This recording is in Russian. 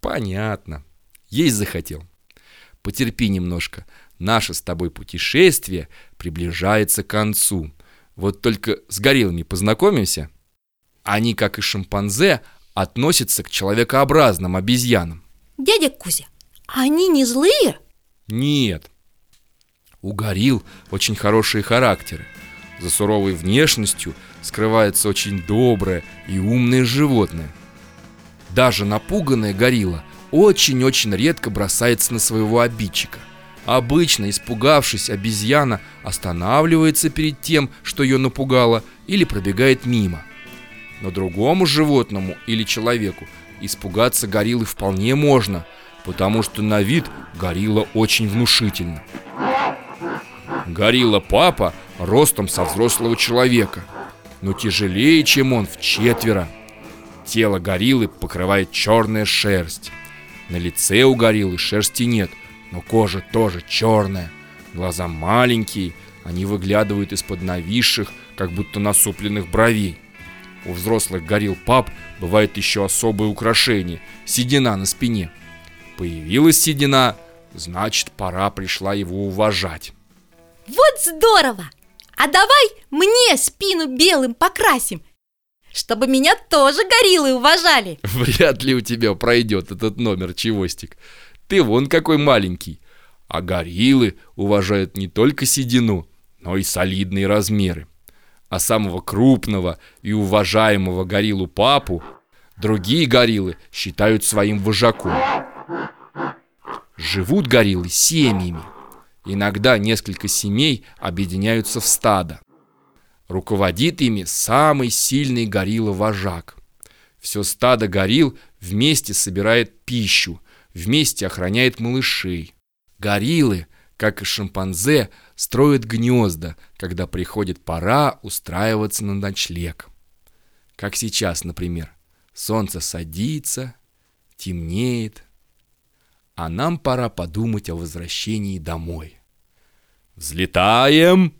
Понятно. Есть захотел. Потерпи немножко. Наше с тобой путешествие приближается к концу. Вот только с гориллами познакомимся. Они, как и шимпанзе, относятся к человекообразным обезьянам. Дядя Кузя, они не злые? Нет. У горилл очень хорошие характеры. За суровой внешностью скрывается очень доброе и умное животное. Даже напуганная горилла очень-очень редко бросается на своего обидчика. Обычно, испугавшись, обезьяна останавливается перед тем, что ее напугало, или пробегает мимо. Но другому животному или человеку испугаться гориллы вполне можно, потому что на вид горилла очень внушительна. Горилла папа ростом со взрослого человека, но тяжелее, чем он, в четверо. Тело гориллы покрывает черная шерсть. На лице у гориллы шерсти нет, но кожа тоже черная. Глаза маленькие, они выглядывают из-под нависших, как будто насупленных бровей. У взрослых горилл пап бывает еще особое украшение – седина на спине. Появилась седина, значит, пора пришла его уважать. Вот здорово! А давай мне спину белым покрасим, чтобы меня тоже гориллы уважали. Вряд ли у тебя пройдет этот номер, Чевостик. Ты вон какой маленький. А гориллы уважают не только седину, но и солидные размеры. А самого крупного и уважаемого гориллу папу Другие гориллы считают своим вожаком. Живут гориллы семьями. Иногда несколько семей объединяются в стадо. Руководит ими самый сильный горилла-вожак. Все стадо горилл вместе собирает пищу, вместе охраняет малышей. Гориллы, как и шимпанзе, строят гнезда, когда приходит пора устраиваться на ночлег. Как сейчас, например. Солнце садится, темнеет, а нам пора подумать о возвращении домой. Взлетаем!